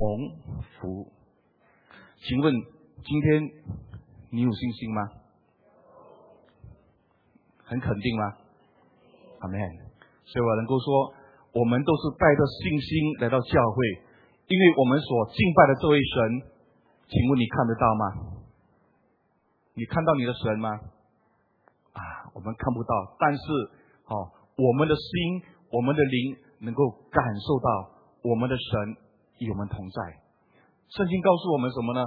蒙福。请问今天你有信心吗？很肯定吗？阿门。所以我能够说，我们都是带着信心来到教会，因为我们所敬拜的这位神，请问你看得到吗？你看到你的神吗？啊，我们看不到，但是，哦，我们的心，我们的灵，能够感受到我们的神与我们同在。圣经告诉我们什么呢？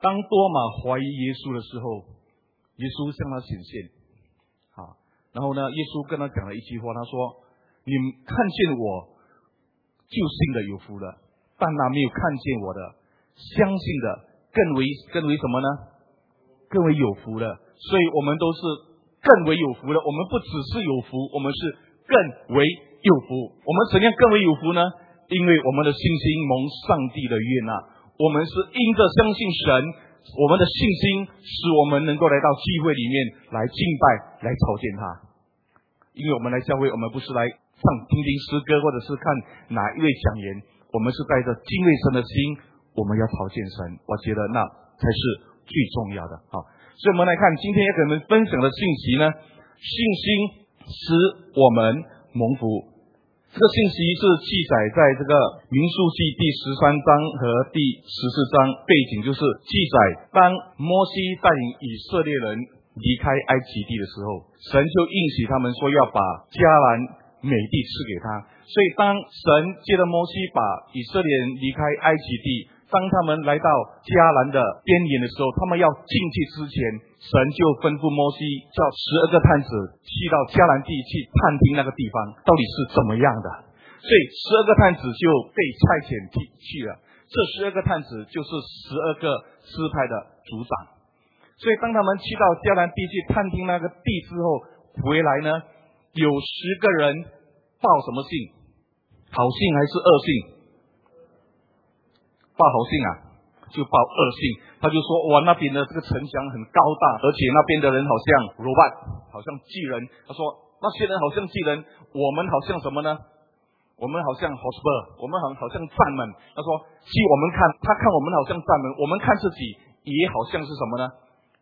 当多马怀疑耶稣的时候，耶稣向他显现，啊，然后呢，耶稣跟他讲了一句话，他说：“你看见我，就信的有福了；但那没有看见我的，相信的更为更为什么呢？”更为有福了，所以我们都是更为有福了。我们不只是有福，我们是更为有福。我们怎样更为有福呢？因为我们的信心蒙上帝的悦纳，我们是因着相信神，我们的信心使我们能够来到聚会里面来敬拜、来朝见他。因为我们来教会，我们不是来唱听听诗歌，或者是看哪一位讲言，我们是带着敬畏神的心，我们要朝见神。我觉得那才是。最重要的，好，所以我们来看今天要给你们分享的信息呢，信心使我们蒙福。这信息是记载在这个民数记第十三章和第十四章，背景就是记载当摩西带领以色列人离开埃及地的时候，神就应许他们说要把迦南美地赐给他。所以当神借着摩西把以色列人离开埃及地。当他们来到迦南的边缘的时候，他们要进去之前，神就吩咐摩西叫十二个探子去到迦南地去探听那个地方到底是怎么样的。所以十二个探子就被差遣去去了。这十二个探子就是十二个支派的族长。所以当他们去到迦南地去探听那个地之后，回来呢，有十个人报什么信？好信还是恶信？报好信啊，就报恶信。他就说：哇，那边的这个城墙很高大，而且那边的人好像罗曼，好像巨人。他说那些人好像巨人，我们好像什么呢？我们好像 hosper，我们好好像战门。他说，据我们看，他看我们好像战门，我们看自己也好像是什么呢？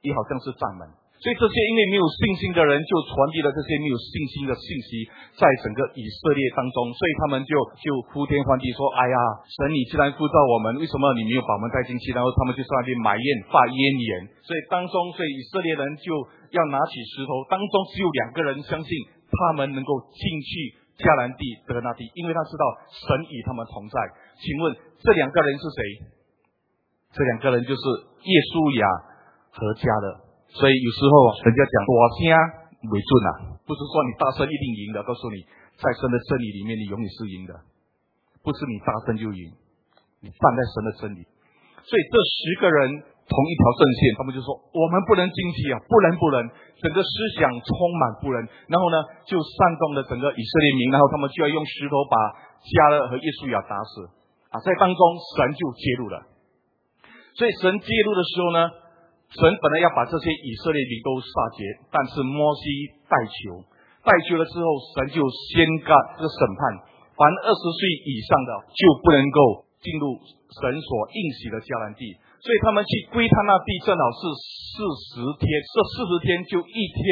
也好像是战门。所以这些因为没有信心的人，就传递了这些没有信心的信息，在整个以色列当中，所以他们就就呼天唤地说：“哎呀，神你既然呼召我们，为什么你没有把我们带进去？”然后他们就在那边埋怨、发怨言。所以当中，所以以色列人就要拿起石头，当中只有两个人相信他们能够进去迦南地得那地，因为他知道神与他们同在。请问这两个人是谁？这两个人就是耶稣亚和加的。所以有时候人家讲大声为准啊，不是说你大声一定赢的。告诉你，在神的真理里面，你永远是赢的，不是你大声就赢，你站在神的真理。所以这十个人同一条阵线，他们就说：我们不能进去啊，不能不能，整个思想充满不能。然后呢，就煽动了整个以色列民，然后他们就要用石头把加勒和耶稣亚打死啊。在当中，神就介入了。所以神介入的时候呢？神本来要把这些以色列民都杀劫，但是摩西代求，代求了之后，神就先干这个审判，凡二十岁以上的就不能够进入神所应许的迦南地。所以他们去归他那地正好是四十天，这四十天就一天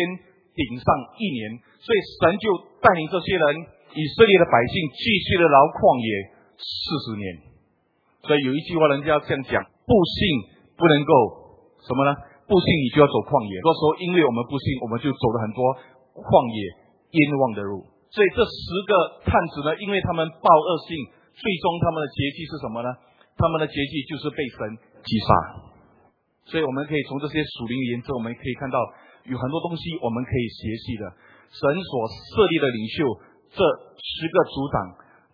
顶上一年，所以神就带领这些人以色列的百姓继续的劳旷野四十年。所以有一句话，人家这样讲：不信不能够。什么呢？不信你就要走旷野。多时候，因为我们不信，我们就走了很多旷野冤枉的路。所以这十个探子呢，因为他们报恶信，最终他们的结局是什么呢？他们的结局就是被神击杀。所以我们可以从这些属灵言之，我们可以看到有很多东西我们可以学习的。神所设立的领袖，这十个族长，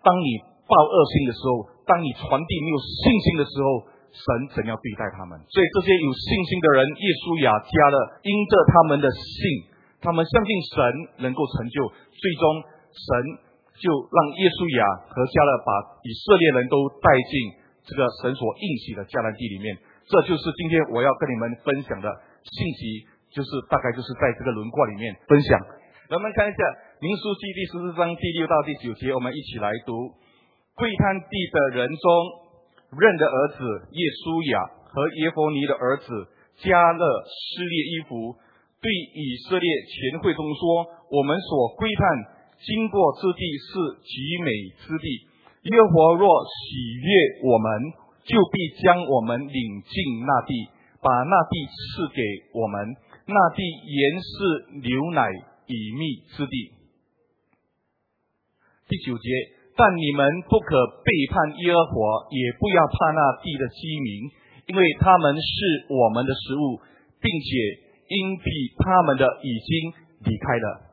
当你报恶信的时候，当你传递没有信心的时候。神怎样对待他们？所以这些有信心的人，耶稣雅加勒，因着他们的信，他们相信神能够成就，最终神就让耶稣雅和加勒把以色列人都带进这个神所应许的迦南地里面。这就是今天我要跟你们分享的信息，就是大概就是在这个轮廓里面分享。我们看一下民书记第十四章第六到第九节，我们一起来读。窥探地的人中。任的儿子耶稣亚和耶弗尼的儿子加勒撕裂衣服，对以色列全会中说：“我们所窥探经过之地是极美之地。耶和若喜悦我们，就必将我们领进那地，把那地赐给我们。那地原是牛奶以蜜之地。”第九节，但你们不可背叛耶和华，也不要怕那地的居民，因为他们是我们的食物，并且因比他们的已经离开了。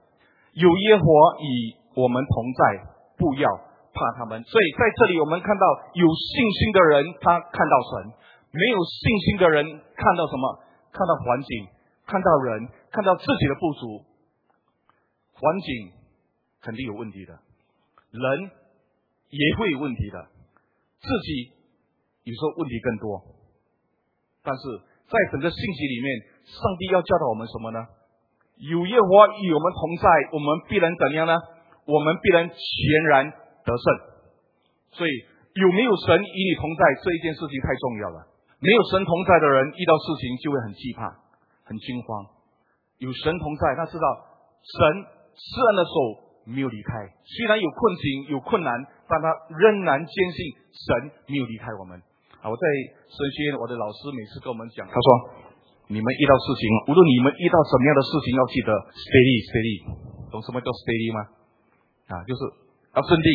有耶和华与我们同在，不要怕他们。所以在这里，我们看到有信心的人，他看到神；没有信心的人，看到什么？看到环境，看到人，看到自己的不足。环境肯定有问题的。人也会有问题的，自己有时候问题更多，但是在整个信息里面，上帝要教导我们什么呢？有耶和华与我们同在，我们必然怎样呢？我们必然全然得胜。所以有没有神与你同在这一件事情太重要了。没有神同在的人，遇到事情就会很惧怕、很惊慌。有神同在，他知道神施恩的手。没有离开，虽然有困境、有困难，但他仍然坚信神没有离开我们。啊，我在神学院，我的老师每次跟我们讲，他说：你们遇到事情，无论你们遇到什么样的事情，要记得 steady，steady，懂什么叫 steady 吗？啊，就是要镇定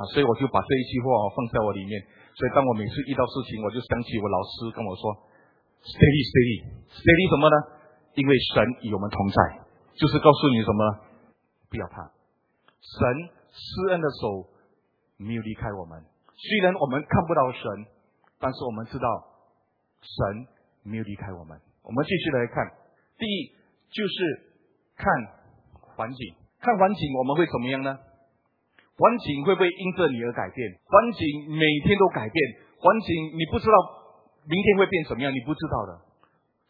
啊。所以我就把这一句话放在我里面。所以当我每次遇到事情，我就想起我老师跟我说：steady，steady，steady 什么呢？因为神与我们同在，就是告诉你什么？不要怕。神施恩的手没有离开我们，虽然我们看不到神，但是我们知道神没有离开我们。我们继续来看，第一就是看环境，看环境我们会怎么样呢？环境会不会因着你而改变？环境每天都改变，环境你不知道明天会变什么样，你不知道的。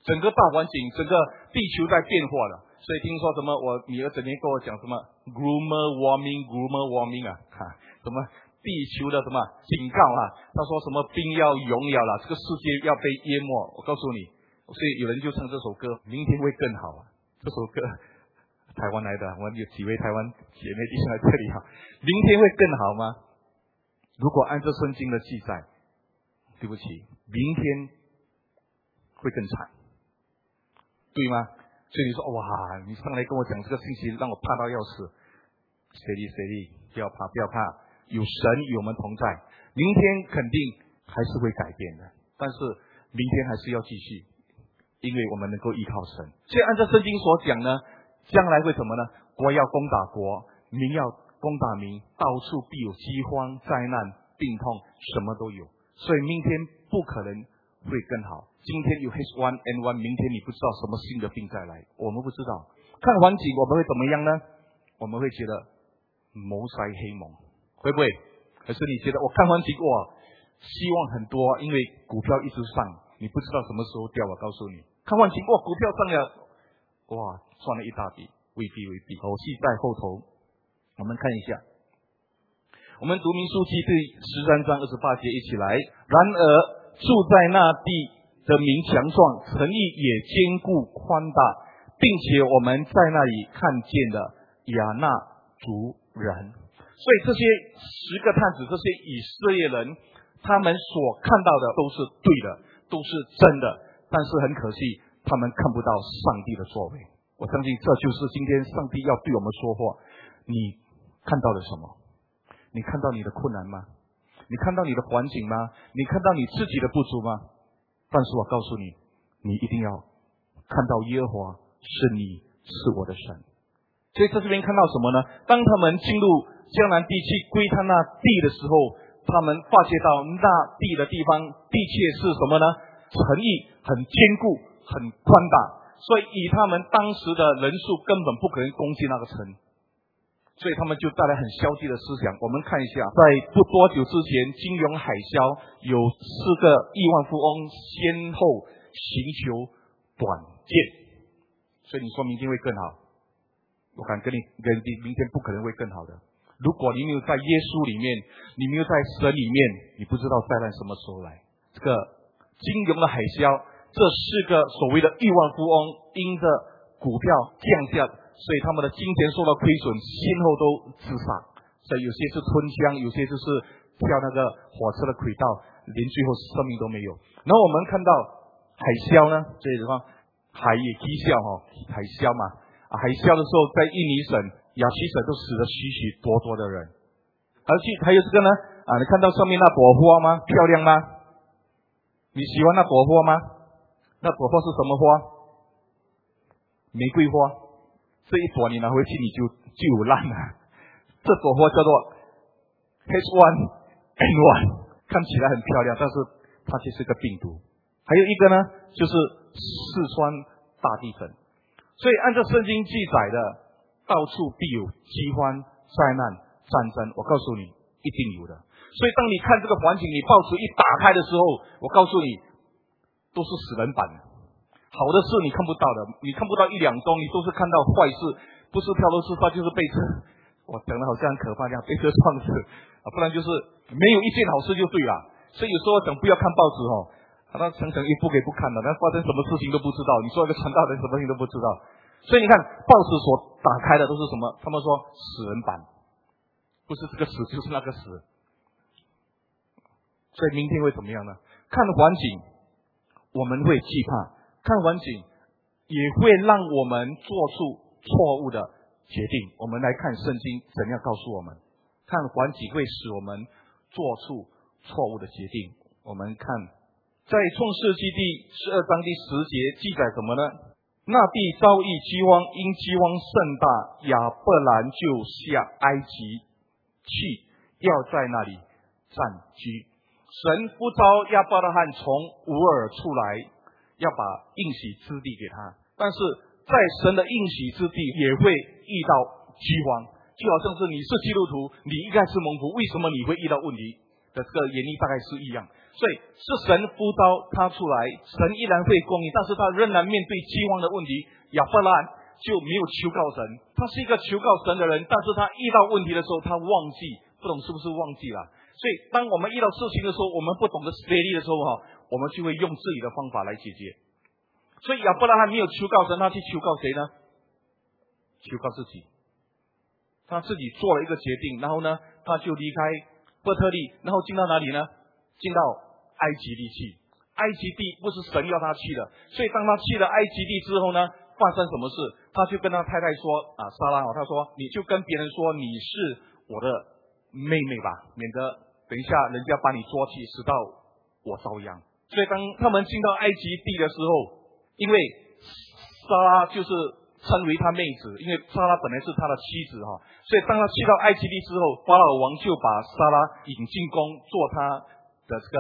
整个大环境，整个地球在变化了。所以听说什么？我女儿整天跟我讲什么 “global warming”，“global warming” 啊，哈，什么地球的什么警告啊？他说什么冰要融了了，这个世界要被淹没。我告诉你，所以有人就唱这首歌，明天会更好啊。这首歌 台湾来的，我们有几位台湾姐妹弟兄在这里哈。明天会更好吗？如果按照圣经的记载，对不起，明天会更惨，对吗？所以你说哇，你上来跟我讲这个信息，让我怕到要死。谁力谁力，不要怕，不要怕，有神与我们同在。明天肯定还是会改变的，但是明天还是要继续，因为我们能够依靠神。所以按照圣经所讲呢，将来会什么呢？国要攻打国，民要攻打民，到处必有饥荒、灾难、病痛，什么都有。所以明天不可能会更好。今天有 H1N1，明天你不知道什么新的病再来，我们不知道。看环境我们会怎么样呢？我们会觉得谋塞黑蒙，会不会？可是你觉得我看环境哇，希望很多，因为股票一直上，你不知道什么时候掉。我告诉你，看环境哇，股票上了，哇，赚了一大笔，未必未必。好戏在后头，我们看一下。我们读明书记第十三章二十八节，一起来。然而住在那地。的民强壮，诚意也坚固宽大，并且我们在那里看见了亚纳族人。所以这些十个探子，这些以色列人，他们所看到的都是对的，都是真的。但是很可惜，他们看不到上帝的作为。我相信这就是今天上帝要对我们说话。你看到了什么？你看到你的困难吗？你看到你的环境吗？你看到你自己的不足吗？但是我告诉你，你一定要看到耶和华是你是我的神。所以在这边看到什么呢？当他们进入江南地区归他那地的时候，他们发觉到那地的地方的确是什么呢？诚意很坚固，很宽大。所以以他们当时的人数，根本不可能攻击那个城。所以他们就带来很消极的思想。我们看一下，在不多久之前，金融海啸有四个亿万富翁先后寻求短见，所以你说明天会更好。我敢跟你跟你，明天不可能会更好的。如果你没有在耶稣里面，你没有在神里面，你不知道灾难什么时候来。这个金融的海啸，这四个所谓的亿万富翁，因着股票降价，所以他们的金钱受到亏损，先后都自杀。所以有些是吞枪，有些就是跳那个火车的轨道，连最后生命都没有。然后我们看到海啸呢，这个地方海也讥笑哈，海啸嘛，海啸的时候在印尼省。亚西省都死了许许多多的人，而且还有这个呢啊！你看到上面那朵花吗？漂亮吗？你喜欢那朵花吗？那朵花是什么花？玫瑰花。这一朵你拿回去你就就有烂了。这朵花叫做 H1N1，看起来很漂亮，但是它其实是个病毒。还有一个呢，就是四川大地震。所以按照圣经记载的。到处必有饥荒、灾难、战争。我告诉你，一定有的。所以，当你看这个环境，你报纸一打开的时候，我告诉你，都是死人版的。好的事你看不到的，你看不到一两宗，你都是看到坏事，不是跳楼自杀，就是被车。我讲的好像很可怕这样，被车撞死啊，不然就是没有一件好事就对了。所以有时候讲不要看报纸哦，他层层一不给不看的，那发生什么事情都不知道。你说一个传道人，什么事情都不知道。所以你看，报纸所打开的都是什么？他们说死人版，不是这个死就是那个死。所以明天会怎么样呢？看环境，我们会惧怕；看环境，也会让我们做出错误的决定。我们来看圣经怎样告诉我们：看环境会使我们做出错误的决定。我们看在创世纪第十二章第十节记载什么呢？那地遭遇饥荒，因饥荒甚大，亚伯兰就下埃及去，要在那里暂居。神呼召亚伯拉罕从乌尔出来，要把应许之地给他。但是在神的应许之地，也会遇到饥荒，就好像是你是基督徒，你应该是蒙福，为什么你会遇到问题？的这个原因大概是一样。所以是神呼召他出来，神依然会供应，但是他仍然面对饥荒的问题。亚伯拉就没有求告神，他是一个求告神的人，但是他遇到问题的时候，他忘记，不懂是不是忘记了？所以当我们遇到事情的时候，我们不懂得实力的时候，哈，我们就会用自己的方法来解决。所以亚伯拉罕没有求告神，他去求告谁呢？求告自己，他自己做了一个决定，然后呢，他就离开伯特利，然后进到哪里呢？进到埃及地去，埃及地不是神要他去的，所以当他去了埃及地之后呢，发生什么事？他就跟他太太说啊，莎拉哦，他说你就跟别人说你是我的妹妹吧，免得等一下人家把你捉去，死到我遭殃。所以当他们进到埃及地的时候，因为莎拉就是称为他妹子，因为莎拉本来是他的妻子哈，所以当他去到埃及地之后，法老王就把莎拉引进宫做他。的这个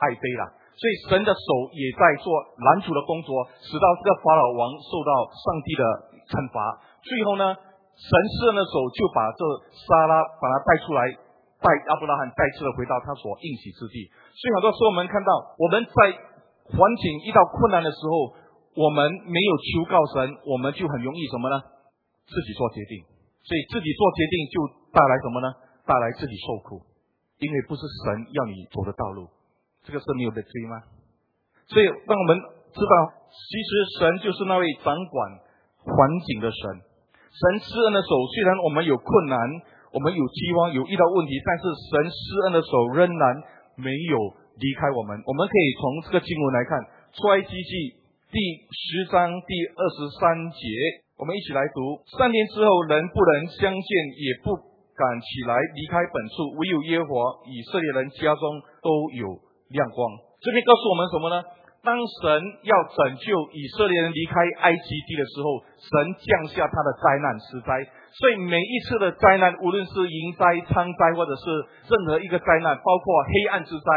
爱妃了，所以神的手也在做拦阻的工作，使到这个法老王受到上帝的惩罚。最后呢，神圣的手就把这莎拉把他带出来，带亚伯拉罕再次的回到他所应许之地。所以很多时候我们看到，我们在环境遇到困难的时候，我们没有求告神，我们就很容易什么呢？自己做决定。所以自己做决定就带来什么呢？带来自己受苦。因为不是神要你走的道路，这个是没有的追吗？所以让我们知道，其实神就是那位掌管环境的神。神施恩的手，虽然我们有困难，我们有期望，有遇到问题，但是神施恩的手仍然没有离开我们。我们可以从这个经文来看，《出埃及记》第十章第二十三节，我们一起来读：三年之后，人不能相见，也不。敢起来离开本处，唯有耶和华以色列人家中都有亮光。这边告诉我们什么呢？当神要拯救以色列人离开埃及地的时候，神降下他的灾难施灾。所以每一次的灾难，无论是营灾、仓灾，或者是任何一个灾难，包括黑暗之灾，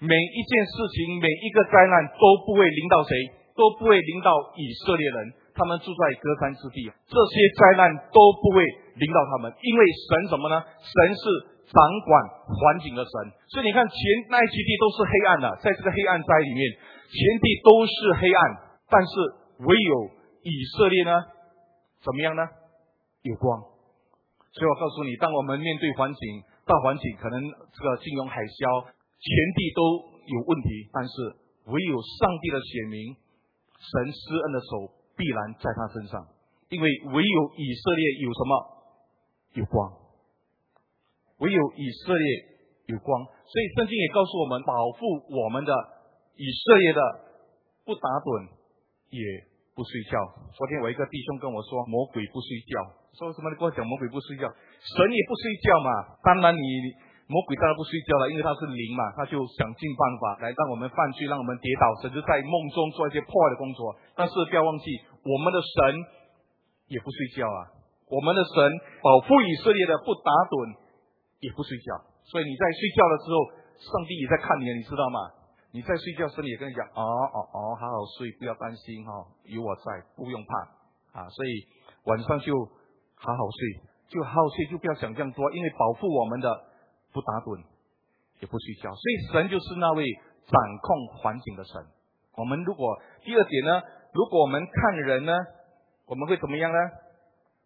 每一件事情、每一个灾难都不会临到谁，都不会临到以色列人。他们住在隔山之地，这些灾难都不会临到他们，因为神什么呢？神是掌管环境的神，所以你看前埃及地都是黑暗的，在这个黑暗灾里面，全地都是黑暗，但是唯有以色列呢，怎么样呢？有光。所以我告诉你，当我们面对环境大环境，可能这个金融海啸，全地都有问题，但是唯有上帝的显明，神施恩的手必然在他身上，因为唯有以色列有什么有光，唯有以色列有光，所以圣经也告诉我们，保护我们的以色列的不打盹也不睡觉。昨天我一个弟兄跟我说，魔鬼不睡觉。说什么？你跟我讲魔鬼不睡觉，神也不睡觉嘛。当然，你魔鬼当然不睡觉了，因为他是灵嘛，他就想尽办法来让我们犯罪，让我们跌倒，甚至在梦中做一些破坏的工作。但是不要忘记，我们的神也不睡觉啊。我们的神保护以色列的不打盹，也不睡觉。所以你在睡觉的时候，上帝也在看你，你知道吗？你在睡觉时，也跟你讲，哦哦哦，好好睡，不要担心哈，有我在，不用怕啊。所以晚上就。好好睡，就好好睡，就不要想这样多，因为保护我们的不打盹，也不睡觉，所以神就是那位掌控环境的神。我们如果第二点呢，如果我们看人呢，我们会怎么样呢？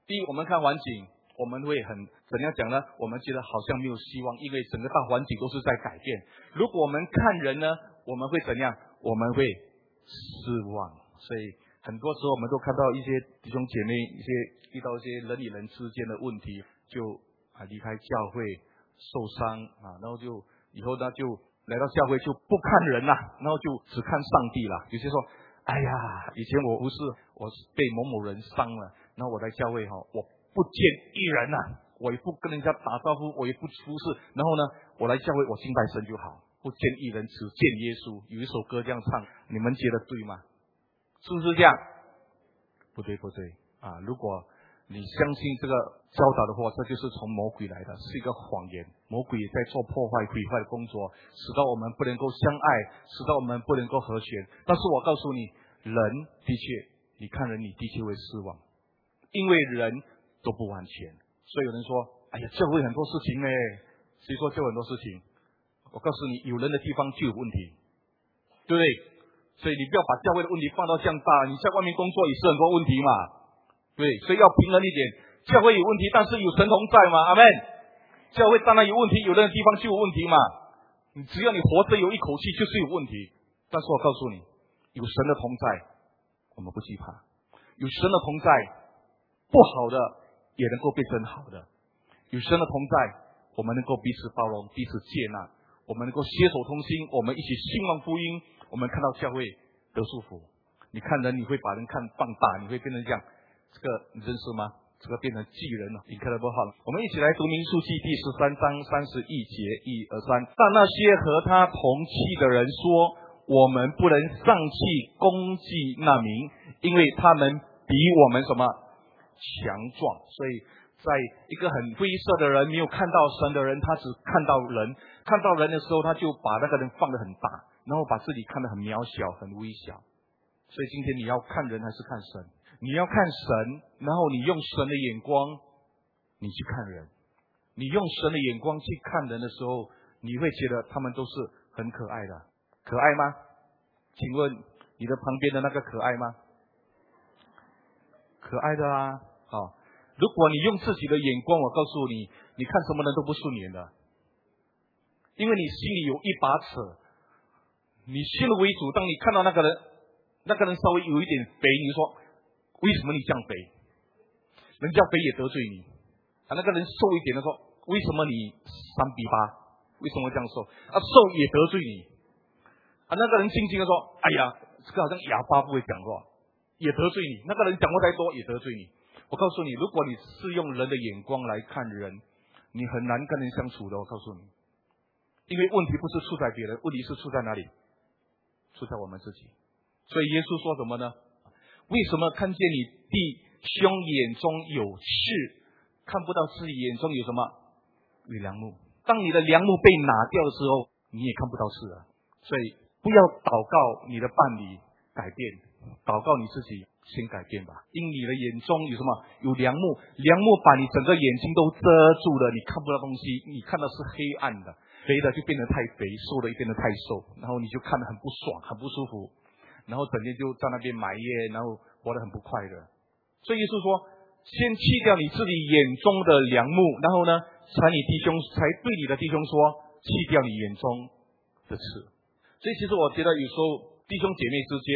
第一，我们看环境，我们会很怎样讲呢？我们觉得好像没有希望，因为整个大环境都是在改变。如果我们看人呢，我们会怎样？我们会失望。所以。很多时候，我们都看到一些弟兄姐妹，一些遇到一些人与人之间的问题，就啊离开教会，受伤啊，然后就以后呢就来到教会就不看人了，然后就只看上帝了。有些说，哎呀，以前我不是我是被某某人伤了，然后我来教会哈，我不见一人呐，我也不跟人家打招呼，我也不出事，然后呢，我来教会我敬拜神就好，不见一人只见耶稣。有一首歌这样唱，你们觉得对吗？是不是这样？不对，不对啊！如果你相信这个教导的话，这就是从魔鬼来的，是一个谎言。魔鬼在做破坏、毁坏的工作，使到我们不能够相爱，使到我们不能够和谐。但是我告诉你，人的确，你看人，你的确会失望，因为人都不完全。所以有人说：“哎呀，教会很多事情呢。”谁说教很多事情？我告诉你，有人的地方就有问题，对不对？所以你不要把教会的问题放到这样大，你在外面工作也是很多问题嘛，对，所以要平衡一点。教会有问题，但是有神同在嘛，阿门。教会当然有问题，有的地方就有问题嘛。你只要你活着有一口气，就是有问题。但是我告诉你，有神的同在，我们不惧怕。有神的同在，不好的也能够变成好的。有神的同在，我们能够彼此包容，彼此接纳，我们能够携手同心，我们一起兴旺福音。我们看到教会得舒服，你看人你会把人看放大，你会跟人讲这个你认识吗？这个变成巨人了，你看得不好。我们一起来读民数记第十三章三十一节一二三。但那些和他同气的人说，我们不能上气攻击那民，因为他们比我们什么强壮。所以在一个很灰色的人，没有看到神的人，他只看到人，看到人的时候，他就把那个人放得很大。然后把自己看得很渺小、很微小，所以今天你要看人还是看神？你要看神，然后你用神的眼光，你去看人。你用神的眼光去看人的时候，你会觉得他们都是很可爱的，可爱吗？请问你的旁边的那个可爱吗？可爱的啊！好，如果你用自己的眼光，我告诉你，你看什么人都不顺眼的，因为你心里有一把尺。你先入为主，当你看到那个人，那个人稍微有一点肥，你说为什么你这样肥？人家肥也得罪你。啊，那个人瘦一点的说，为什么你三比八？为什么这样瘦？啊，瘦也得罪你。啊，那个人轻轻的说，哎呀，这个好像哑巴不会讲话，也得罪你。那个人讲话太多也得罪你。我告诉你，如果你是用人的眼光来看人，你很难跟人相处的。我告诉你，因为问题不是出在别人，问题是出在哪里？出在我们自己，所以耶稣说什么呢？为什么看见你弟兄眼中有刺，看不到自己眼中有什么有良木？当你的良木被拿掉的时候，你也看不到刺啊！所以不要祷告你的伴侣改变，祷告你自己先改变吧。因你的眼中有什么有良木，良木把你整个眼睛都遮住了，你看不到东西，你看到是黑暗的。肥的就变得太肥，瘦的就变得太瘦，然后你就看得很不爽，很不舒服，然后整天就在那边埋怨，然后活得很不快乐。所以耶稣说，先弃掉你自己眼中的良木，然后呢，才你弟兄才对你的弟兄说，弃掉你眼中的刺。所以，其实我觉得有时候弟兄姐妹之间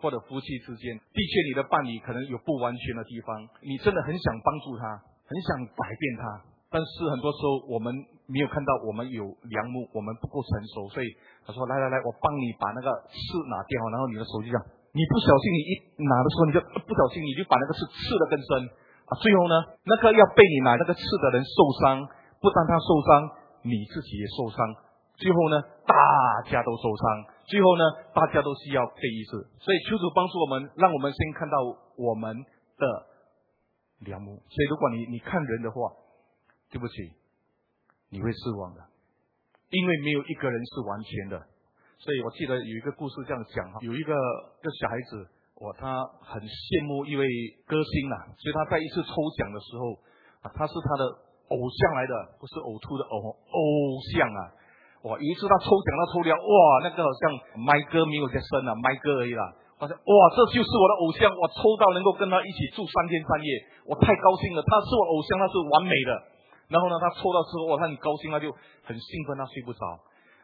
或者夫妻之间，的确你的伴侣可能有不完全的地方，你真的很想帮助他，很想改变他，但是很多时候我们没有看到我们有良木，我们不够成熟，所以他说：“来来来，我帮你把那个刺拿掉。”然后你的手就这样。你不小心，你一拿的时候，你就不小心，你就把那个刺刺的更深啊！最后呢，那个要被你拿那个刺的人受伤，不但他受伤，你自己也受伤。最后呢，大家都受伤。最后呢，大家都需要被医治。所以求主帮助我们，让我们先看到我们的良木。所以如果你你看人的话，对不起，你会失望的，因为没有一个人是完全的。所以我记得有一个故事这样讲哈，有一个一个小孩子，哇，他很羡慕一位歌星呐，所以他在一次抽奖的时候，啊，他是他的偶像来的，不是呕吐的偶偶像啊，哇，有一次他抽奖他抽了，哇，那个好像麦哥没有在生啊，麦哥而已啦，好像哇，这就是我的偶像，我抽到能够跟他一起住三天三夜，我太高兴了，他是我偶像，他是完美的，然后呢，他抽到之后，哇，他很高兴，他就很兴奋，他睡不着。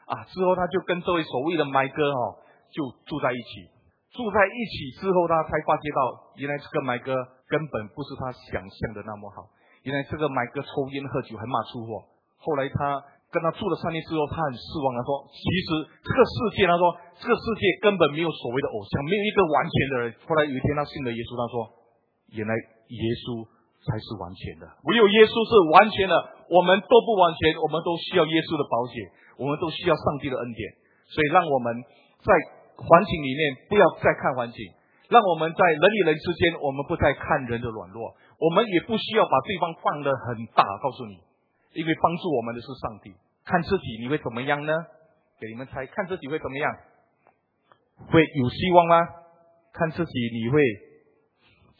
啊！之后他就跟这位所谓的麦哥哦，就住在一起。住在一起之后，他才发觉到，原来这个麦哥根本不是他想象的那么好。原来这个麦哥抽烟喝酒还骂粗话。后来他跟他住了三年之后，他很失望。他说：“其实这个世界，他说这个世界根本没有所谓的偶像，没有一个完全的人。”后来有一天他信了耶稣，他说：“原来耶稣才是完全的，唯有耶稣是完全的，我们都不完全，我们都需要耶稣的保险。”我们都需要上帝的恩典，所以让我们在环境里面不要再看环境，让我们在人与人之间，我们不再看人的软弱，我们也不需要把对方放得很大。告诉你，因为帮助我们的是上帝。看自己你会怎么样呢？给你们猜，看自己会怎么样？会有希望吗？看自己你会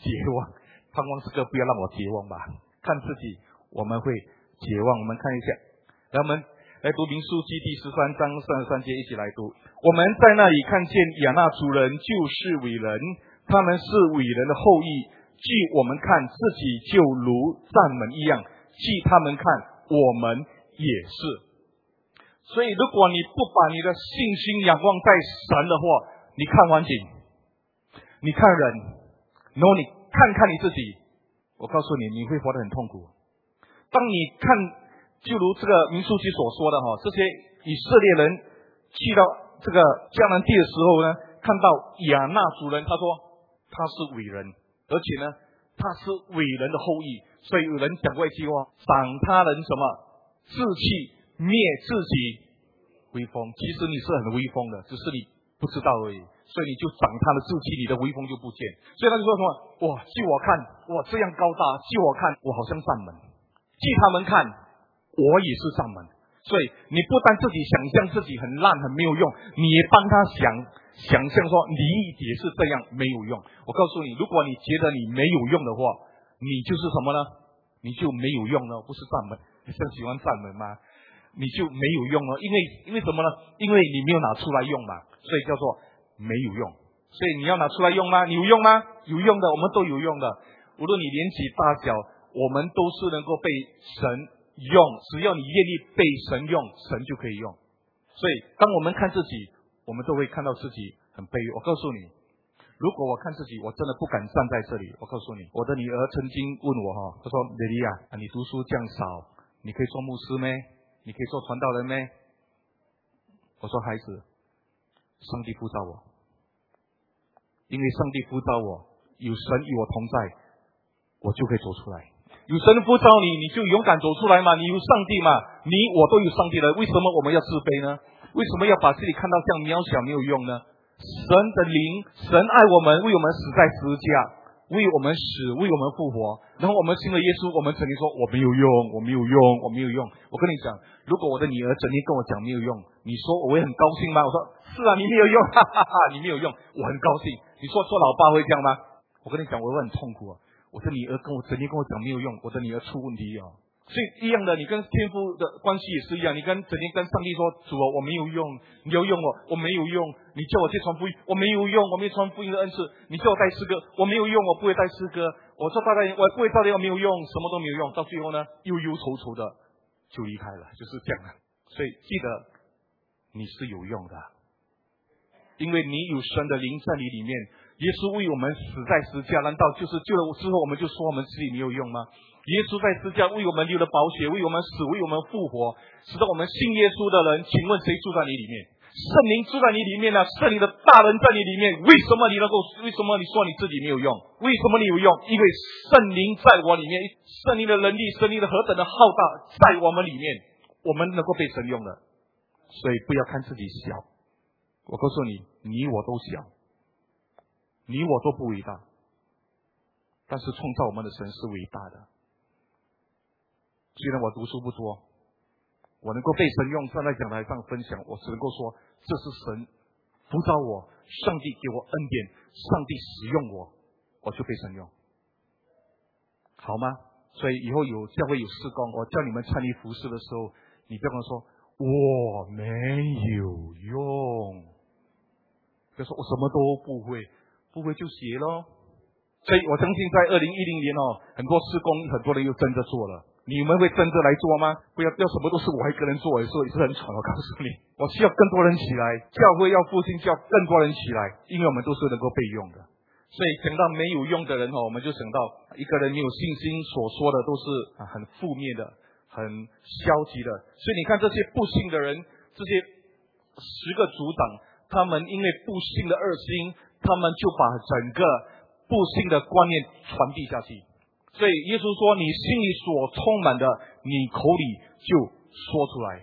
绝望？盼望时刻不要让我绝望吧。看自己我们会绝望。我们看一下，来我们。来读民书记第十三章三十三节，一起来读。我们在那里看见亚纳族人就是伟人，他们是伟人的后裔。据我们看自己就如战门一样，据他们看我们也是。所以，如果你不把你的信心仰望在神的话，你看环境，你看人，然后你看看你自己，我告诉你，你会活得很痛苦。当你看。就如这个民书记所说的哈，这些以色列人去到这个迦南地的时候呢，看到亚纳族人，他说他是伟人，而且呢他是伟人的后裔，所以有人讲过一句话：赏他人什么志气，灭自己威风。其实你是很威风的，只是你不知道而已。所以你就长他的志气，你的威风就不见。所以他就说什么：哇，据我看，哇这样高大；据我看，我好像上门；据他们看。我也是上门，所以你不但自己想象自己很烂很没有用，你也帮他想想象说你也是这样没有用。我告诉你，如果你觉得你没有用的话，你就是什么呢？你就没有用了，不是上门。你是喜欢上门吗？你就没有用了，因为因为什么呢？因为你没有拿出来用嘛，所以叫做没有用。所以你要拿出来用吗？你有用吗？有用的，我们都有用的。无论你年纪大小，我们都是能够被神。用，只要你愿意被神用，神就可以用。所以，当我们看自己，我们都会看到自己很卑微。我告诉你，如果我看自己，我真的不敢站在这里。我告诉你，我的女儿曾经问我哈，她说：“美丽啊，你读书这样少，你可以做牧师咩？你可以做传道人咩？”我说：“孩子，上帝呼召我，因为上帝呼召我，有神与我同在，我就可以走出来。”有神呼召你，你就勇敢走出来嘛！你有上帝嘛？你我都有上帝的，为什么我们要自卑呢？为什么要把自己看到这样渺小没有用呢？神的灵，神爱我们，为我们死在十字架，为我们死，为我们复活。然后我们信了耶稣，我们整天说我没有用，我没有用，我没有用。我跟你讲，如果我的女儿整天跟我讲没有用，你说我会很高兴吗？我说是啊，你没有用，哈哈哈，你没有用，我很高兴。你说做老爸会这样吗？我跟你讲，我会很痛苦啊。我的女儿跟我整天跟我讲没有用，我的女儿出问题哦。所以一样的，你跟天父的关系也是一样。你跟整天跟上帝说主啊，我没有用，你要用我，我没有用。你叫我去传福音，我没有用，我没传福音的恩赐。你叫我带诗歌，我没有用，我不会带诗歌。我说大概，我不会照料没有用，什么都没有用，到最后呢，忧忧愁愁的就离开了，就是这样的。所以记得你是有用的，因为你有神的灵在你里面。耶稣为我们死在十字架，难道就是救了之后我们就说我们自己没有用吗？耶稣在十字架为我们流了宝血，为我们死，为我们复活，使得我们信耶稣的人，请问谁住在你里面？圣灵住在你里面呢？圣灵的大人在你里面，为什么你能够？为什么你说你自己没有用？为什么你有用？因为圣灵在我里面，圣灵的能力，圣灵的何等的浩大，在我们里面，我们能够被神用的。所以不要看自己小，我告诉你，你我都小，你我都不伟大，但是创造我们的神是伟大的。虽然我读书不多。我能够被神用站在讲台上分享，我只能够说这是神辅导我，上帝给我恩典，上帝使用我，我就被神用，好吗？所以以后有教会有事工，我叫你们参与服饰的时候，你不要说我没有用，就说我什么都不会，不会就写喽。所以我相信在二零一零年哦，很多施工，很多人又真的做了。你们会真的来做吗？不要要什么都是我一个人做，有时候也是很蠢。我告诉你，我需要更多人起来，教会要复兴，叫更多人起来，因为我们都是能够备用的。所以等到没有用的人哈，我们就想到一个人没有信心，所说的都是很负面的、很消极的。所以你看这些不幸的人，这些十个组长，他们因为不幸的二心，他们就把整个不幸的观念传递下去。所以耶稣说：“你心里所充满的，你口里就说出来。”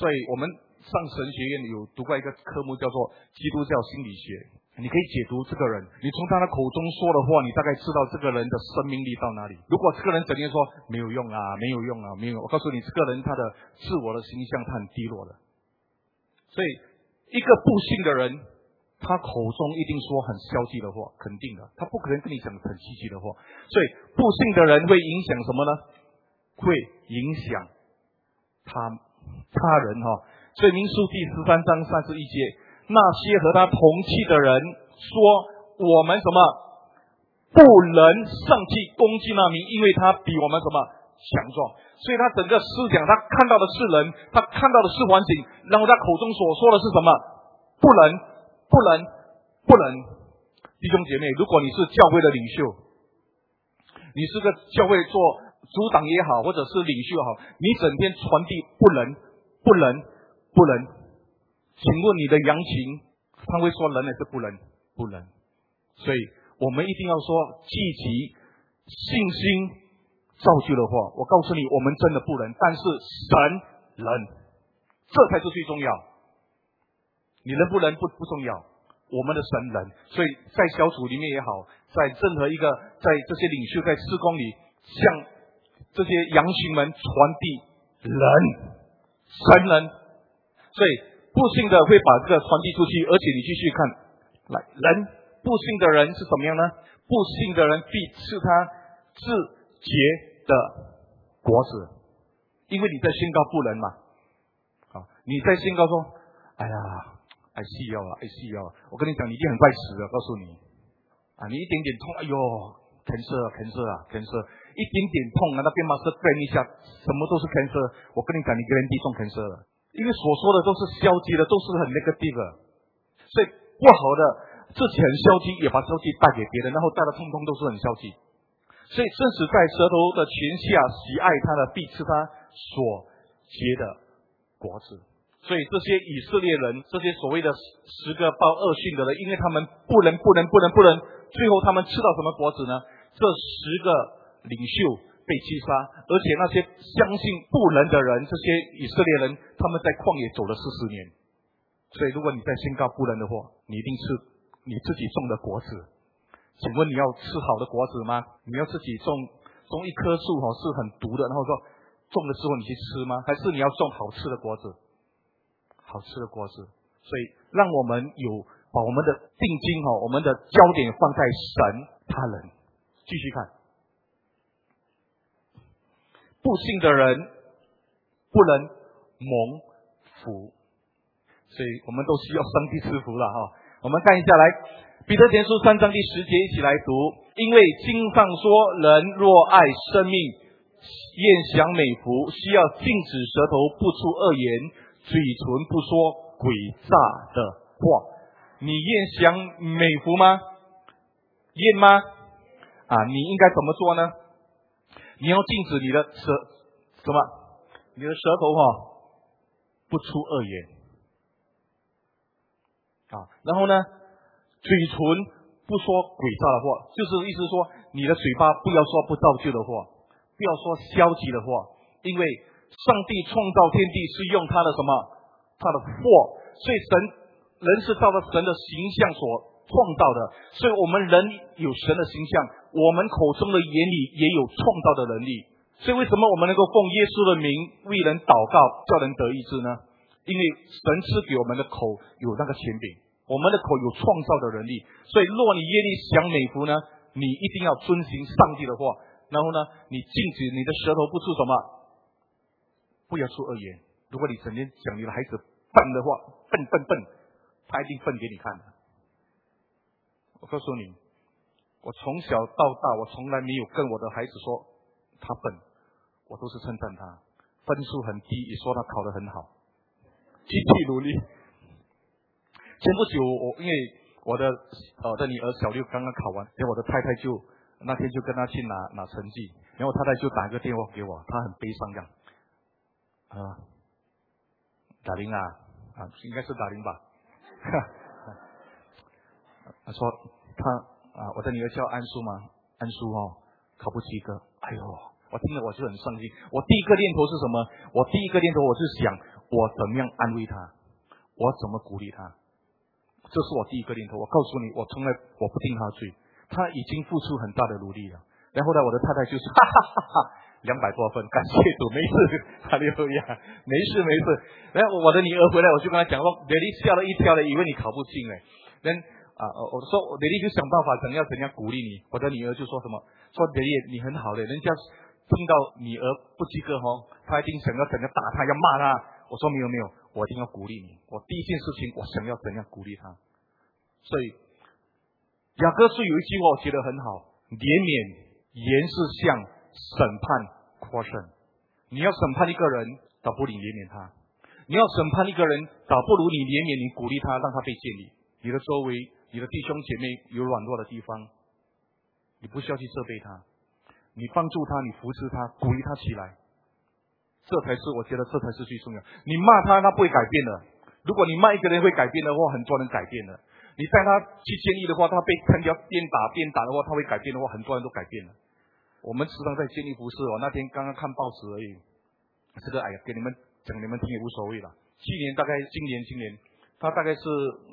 所以我们上神学院有读过一个科目，叫做基督教心理学。你可以解读这个人，你从他的口中说的话，你大概知道这个人的生命力到哪里。如果这个人整天说没有用啊，没有用啊，没有，我告诉你，这个人他的自我的形象他很低落的。所以一个不幸的人。他口中一定说很消极的话，肯定的，他不可能跟你讲很积极的话。所以不幸的人会影响什么呢？会影响他他人哈。所以民书第十三章三十一节，那些和他同气的人说：“我们什么不能上去攻击那民，因为他比我们什么强壮。”所以他整个思想，他看到的是人，他看到的是环境，然后他口中所说的是什么？不能。不能，不能，弟兄姐妹，如果你是教会的领袖，你是个教会做组长也好，或者是领袖也好，你整天传递不能，不能，不能，请问你的羊群他会说能还是不能？不能。所以我们一定要说积极信心造就的话，我告诉你，我们真的不能，但是神能，这才是最重要。你能不能不不重要？我们的神能，所以在小组里面也好，在任何一个在这些领袖在施工里，向这些羊群们传递人神能，所以不幸的会把这个传递出去，而且你继续看，来人不幸的人是怎么样呢？不幸的人必吃他自结的果子，因为你在宣告不能嘛，啊，你在宣告说，哎呀。还需要啊，还需要。我跟你讲，你一定很快死了，告诉你啊，你一点点痛，哎呦，肯色啊，肯色啊，肯色，一点点痛啊，那边马上干一下，什么都是肯色。我跟你讲，你跟人地中肯色了，因为所说的都是消极的，都是很那个地方，所以不好的自己很消极，也把消极带给别人，然后带的通通都是很消极。所以，正是在舌头的泉下喜爱他的，必吃他所结的果子。所以这些以色列人，这些所谓的十个报恶讯的人，因为他们不能、不能、不能、不能，最后他们吃到什么果子呢？这十个领袖被击杀，而且那些相信不能的人，这些以色列人，他们在旷野走了四十年。所以，如果你在宣告不能的话，你一定是你自己种的果子。请问你要吃好的果子吗？你要自己种种一棵树哈是很毒的，然后说种了之后你去吃吗？还是你要种好吃的果子？好吃的果子，所以让我们有把我们的定睛哈，我们的焦点放在神他人。继续看，不幸的人不能蒙福，所以我们都需要上帝赐福了哈。我们看一下来，彼得前书三章第十节，一起来读。因为经上说，人若爱生命，愿享美福，需要禁止舌头不出恶言，嘴唇不说诡诈的话。你愿享美福吗？愿吗？啊，你应该怎么做呢？你要禁止你的舌什么？你的舌头哈，不出恶言啊。然后呢，嘴唇不说诡诈的话，就是意思说，你的嘴巴不要说不造就的话，不要说消极的话，因为上帝创造天地是用他的什么？他的祸，所以神人是照着神的形象所。创造的，所以我们人有神的形象，我们口中的言语也有创造的能力。所以为什么我们能够奉耶稣的名为人祷告，叫人得医治呢？因为神赐给我们的口有那个权柄，我们的口有创造的能力。所以若你愿意享美福呢，你一定要遵循上帝的话，然后呢，你禁止你的舌头不出什么，不要出恶言。如果你整天讲你的孩子笨的话，笨笨笨，他一定笨给你看。我告诉你，我从小到大，我从来没有跟我的孩子说他笨，我都是称赞他，分数很低，也说他考得很好，继续努力。前不久，我因为我的我的女儿小六刚刚考完，然后我的太太就那天就跟他去拿拿成绩，然后太太就打个电话给我，她很悲伤样，啊，打铃啊，啊，应该是打铃吧。他 说他啊，我的女儿叫安舒吗？安舒哦，考不及格。哎呦，我听了我就很伤心。我第一个念头是什么？我第一个念头我是想，我怎么样安慰他？我怎么鼓励他？这是我第一个念头。我告诉你，我从来我不定他罪，他已经付出很大的努力了。然后呢，我的太太就是哈哈哈哈，两百多分，感谢主，没事，哈利路亚，没事没事。然后我的女儿回来，我就跟她讲说，别你吓了一跳了，以为你考不进哎，人。啊，我说，雷丽就想办法怎样怎样鼓励你。我的女儿就说什么，说雷丽你很好的，人家听到女儿不及格哈，他一定想要怎样打他，要骂他。我说没有没有，我一定要鼓励你。我第一件事情，我想要怎样鼓励他。所以雅各书有一句话，我觉得很好：怜悯原是向审判扩胜。你要审判一个人，倒不如你怜悯他；你要审判一个人，倒不如你怜悯你鼓励他，让他被建立你的周围。你的弟兄姐妹有软弱的地方，你不需要去责备他，你帮助他，你扶持他，鼓励他起来，这才是我觉得这才是最重要。你骂他，他不会改变的。如果你骂一个人会改变的话，很多人改变了。你带他去监狱的话，他被看家鞭打鞭打的话，他会改变的话，很多人都改变了。我们时常在监狱服侍哦，那天刚刚看报纸而已。这个哎呀，给你们讲你们听也无所谓了。去年大概今年今年。他大概是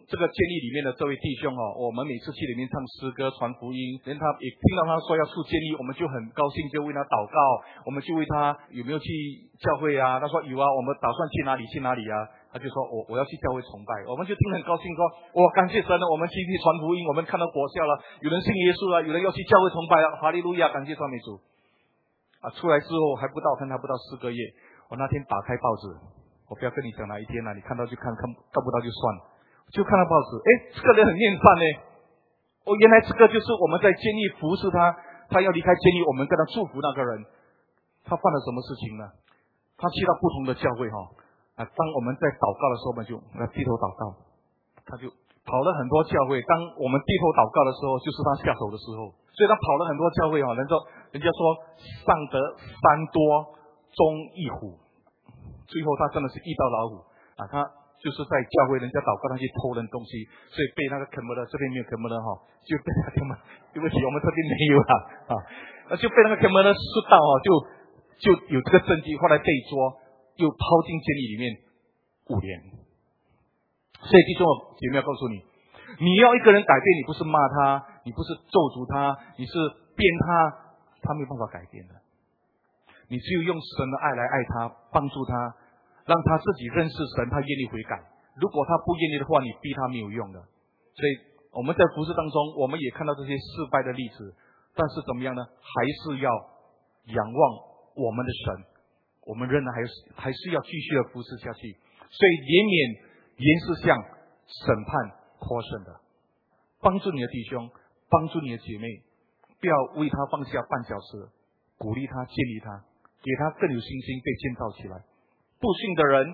这个监狱里面的这位弟兄哦，我们每次去里面唱诗歌、传福音，连他也听到他说要出监狱，我们就很高兴，就为他祷告，我们就为他有没有去教会啊？他说有啊，我们打算去哪里去哪里啊？他就说我我要去教会崇拜，我们就听很高兴，说哇感谢神了，我们去去传福音，我们看到果效了，有人信耶稣了，有人要去教会崇拜了，哈利路亚，感谢赞美主。啊，出来之后还不到，看他不到四个月，我那天打开报纸。我不要跟你讲哪一天了，你看到就看看看不到就算了，就看到报纸，哎，这个人很面善呢。哦，原来这个就是我们在监狱服侍他，他要离开监狱，我们跟他祝福那个人。他犯了什么事情呢？他去到不同的教会哈，啊，当我们在祷告的时候，我们就来低头祷告，他就跑了很多教会。当我们低头祷告的时候，就是他下手的时候。所以他跑了很多教会哈，人说人家说上得山多，终一虎。最后他真的是遇到老虎啊！他就是在教会人家祷告，他去偷人东西，所以被那个坑门的这边没有坑门的哈，就被那坑门对不起，我们这边没有了啊，那就被那个坑门的知道哈，就就有这个证据，后来被捉，又抛进监狱里面五年。所以弟兄姐妹要告诉你，你要一个人改变，你不是骂他，你不是咒诅他，你是变他，他没有办法改变的。你只有用神的爱来爱他，帮助他。让他自己认识神，他愿意悔改。如果他不愿意的话，你逼他没有用的。所以我们在服饰当中，我们也看到这些失败的例子。但是怎么样呢？还是要仰望我们的神。我们仍然还是还是要继续的服侍下去。所以怜悯原是向审判扩胜的。帮助你的弟兄，帮助你的姐妹，不要为他放下绊脚石，鼓励他，建立他，给他更有信心被建造起来。不信的人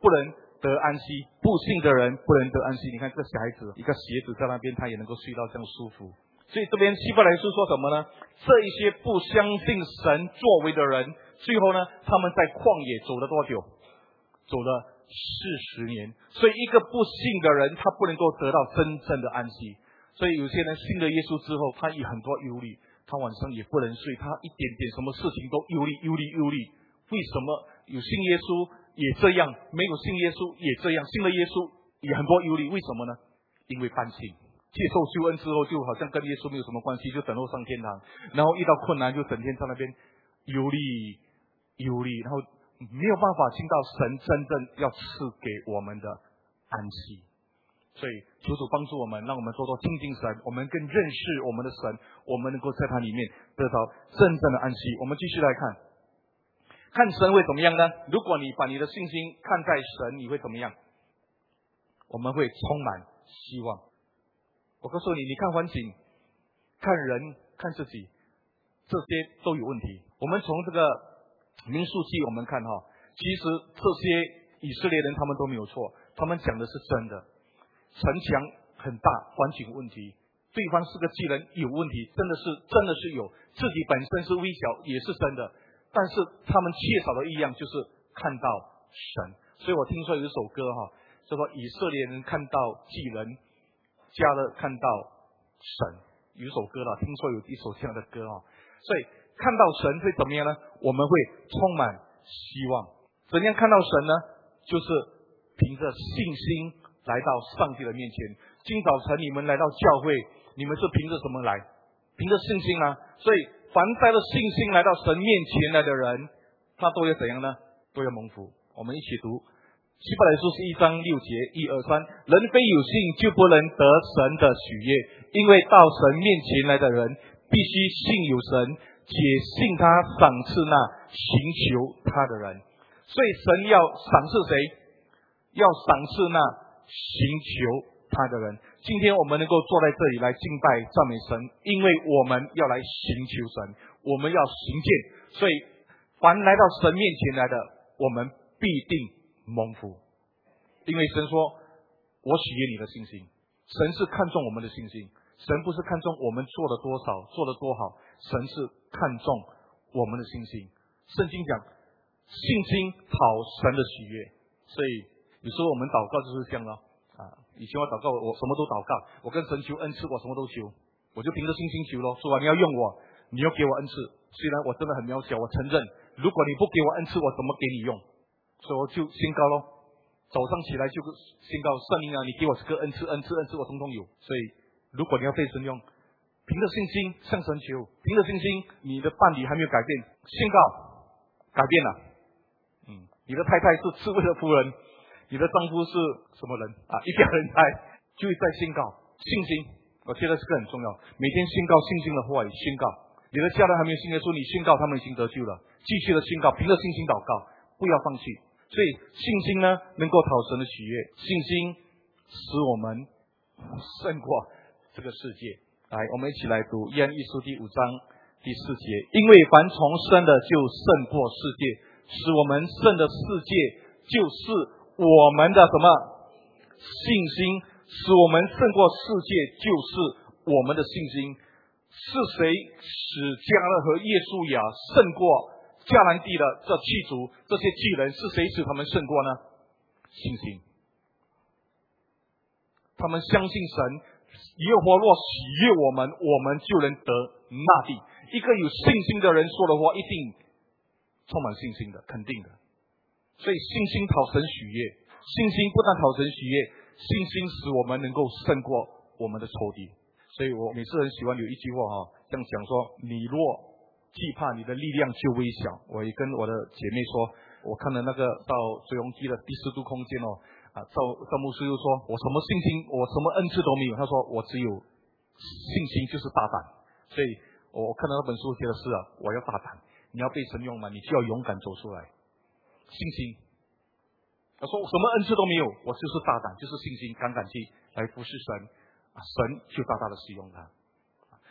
不能得安息，不信的人不能得安息。你看这小孩子，一个鞋子在那边，他也能够睡到这样舒服。所以这边希伯来书说什么呢？这一些不相信神作为的人，最后呢，他们在旷野走了多久？走了四十年。所以一个不信的人，他不能够得到真正的安息。所以有些人信了耶稣之后，他有很多忧虑，他晚上也不能睡，他一点点什么事情都忧虑、忧虑、忧虑。为什么有信耶稣也这样，没有信耶稣也这样？信了耶稣也很多忧虑，为什么呢？因为半信。接受救恩之后，就好像跟耶稣没有什么关系，就等候上天堂。然后遇到困难，就整天在那边忧虑、忧虑，然后没有办法听到神真正要赐给我们的安息。所以求主帮助我们，让我们多多亲近神，我们更认识我们的神，我们能够在他里面得到真正的安息。我们继续来看，看神会怎么样呢？如果你把你的信心看在神，你会怎么样？我们会充满希望。我告诉你，你看环境，看人，看自己，这些都有问题。我们从这个民数记，我们看哈，其实这些以色列人他们都没有错，他们讲的是真的。城墙很大，环境问题，对方是个巨人有问题，真的是真的是有，自己本身是微小也是真的，但是他们缺少的一样就是看到神。所以我听说有一首歌哈，叫做以色列人看到巨人。加了看到神，有一首歌了，听说有一首这样的歌啊，所以看到神会怎么样呢？我们会充满希望。怎样看到神呢？就是凭着信心来到上帝的面前。今早晨你们来到教会，你们是凭着什么来？凭着信心啊！所以凡带着信心来到神面前来的人，他都要怎样呢？都要蒙福。我们一起读。希伯来书是一章六节，一二三，人非有信就不能得神的喜悦，因为到神面前来的人必须信有神，且信他赏赐那寻求他的人。所以神要赏赐谁？要赏赐那寻求他的人。今天我们能够坐在这里来敬拜赞美神，因为我们要来寻求神，我们要行见。所以凡来到神面前来的，我们必定。蒙福，因为神说：“我喜悦你的信心。”神是看重我们的信心，神不是看重我们做了多少、做的多好，神是看重我们的信心。圣经讲信心讨神的喜悦，所以有时候我们祷告就是这样了啊。以前我祷告，我什么都祷告，我跟神求恩赐，我什么都求，我就凭着信心求咯。说你要用我，你要给我恩赐，虽然我真的很渺小，我承认，如果你不给我恩赐，我怎么给你用？所以我就宣告喽，早上起来就宣告圣灵啊，你给我这个恩赐，恩赐，恩赐，我通通有。所以如果你要被神用，凭着信心向神求，凭着信心，你的伴侣还没有改变，宣告改变了。嗯，你的太太是智慧的夫人，你的丈夫是什么人啊？一家人才就在宣告信心，我觉得这个很重要。每天宣告信心的话语，宣告你的家人还没有信耶稣，你宣告他们已经得救了，继续的宣告，凭着信心祷告，不要放弃。所以信心呢，能够讨神的喜悦。信心使我们胜过这个世界。来，我们一起来读《约翰一书》第五章第四节。因为凡重生的就胜过世界，使我们胜的世界就是我们的什么信心？使我们胜过世界就是我们的信心。是谁使加勒和耶稣亚胜过？迦南地的这七族、这些巨人是谁使他们胜过呢？信心。他们相信神，耶和华若喜悦我们，我们就能得那地。一个有信心的人说的话，一定充满信心的，肯定的。所以信心讨神喜悦，信心不但讨神喜悦，信心使我们能够胜过我们的仇敌。所以我每次很喜欢有一句话哈，这样讲说：你若惧怕你的力量就微小。我也跟我的姐妹说，我看了那个到水龙机的第四度空间哦，啊，赵赵牧师又说，我什么信心，我什么恩赐都没有。他说我只有信心，就是大胆。所以我看到那本书写的是啊，我要大胆。你要被神用嘛，你就要勇敢走出来。信心。他说我什么恩赐都没有，我就是大胆，就是信心，敢敢去来服侍神，神就大大的使用他。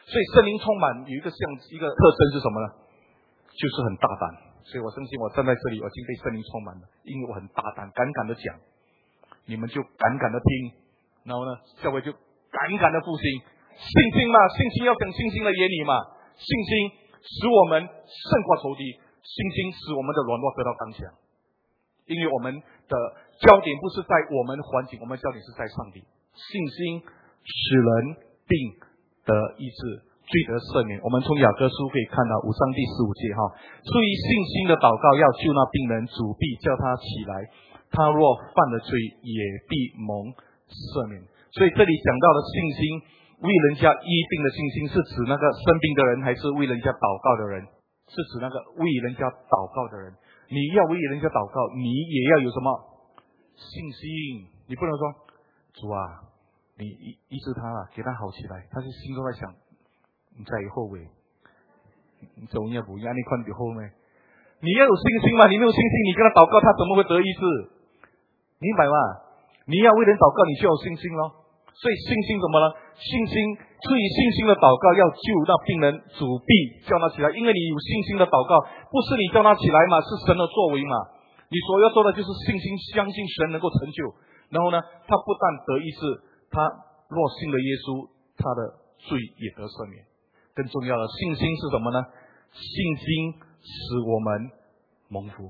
所以圣灵充满有一个像一个特征是什么呢？就是很大胆。所以我相信我站在这里，我已经被圣灵充满了，因为我很大胆，敢敢的讲，你们就敢敢的听，然后呢，教会就敢敢的复兴，信心嘛，信心要讲信心的原理嘛，信心使我们胜过仇敌，信心使我们的软弱得到刚强，因为我们的焦点不是在我们环境，我们焦点是在上帝，信心使人病得医治。罪得赦免。我们从雅各书可以看到五章第十五节哈，出于信心的祷告要救那病人，主必叫他起来。他若犯了罪，也必蒙赦免。所以这里讲到的信心，为人家医病的信心，是指那个生病的人，还是为人家祷告的人？是指那个为人家祷告的人。你要为人家祷告，你也要有什么信心？你不能说主啊，你医治他了，给他好起来，他是心中在想。你在后悔，你总要不压力看比后面，你要有信心嘛？你没有信心，你跟他祷告，他怎么会得医治？明白吗？你要为人祷告，你就有信心咯。所以信心怎么了？信心出于信心的祷告，要救那病人，主必叫他起来。因为你有信心的祷告，不是你叫他起来嘛，是神的作为嘛。你所要做的就是信心，相信神能够成就。然后呢，他不但得医治，他若信了耶稣，他的罪也得赦免。更重要的信心是什么呢？信心使我们蒙福。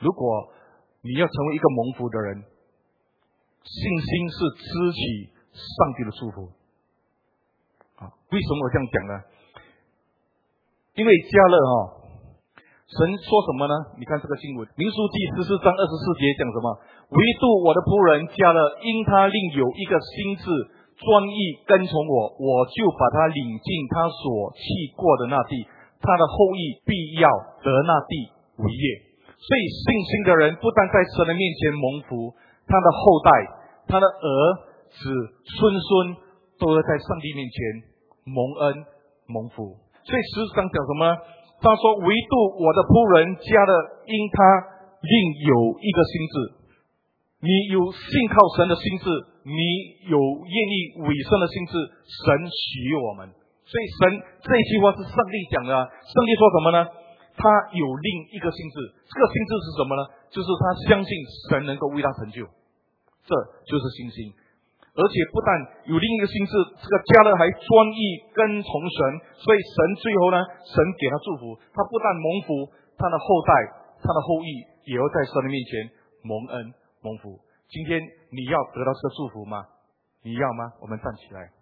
如果你要成为一个蒙福的人，信心是支取上帝的祝福。啊，为什么我这样讲呢？因为加勒啊，神说什么呢？你看这个经文，《民书记》十四章二十四节讲什么？唯独我的仆人加勒，因他另有一个心智。专意跟从我，我就把他领进他所去过的那地，他的后裔必要得那地为业。所以信心的人不但在神的面前蒙福，他的后代、他的儿子、孙孙都要在上帝面前蒙恩蒙福。所以实际上讲什么？他说：“唯独我的仆人加的，因他另有一个心智，你有信靠神的心智。”你有愿意委身的心智，神许我们。所以神这一句话是上帝讲的。上帝说什么呢？他有另一个心智，这个心智是什么呢？就是他相信神能够为他成就，这就是信心。而且不但有另一个心智，这个加勒还专一跟从神，所以神最后呢，神给他祝福，他不但蒙福，他的后代、他的后裔也要在神的面前蒙恩蒙福。今天你要得到这个祝福吗？你要吗？我们站起来。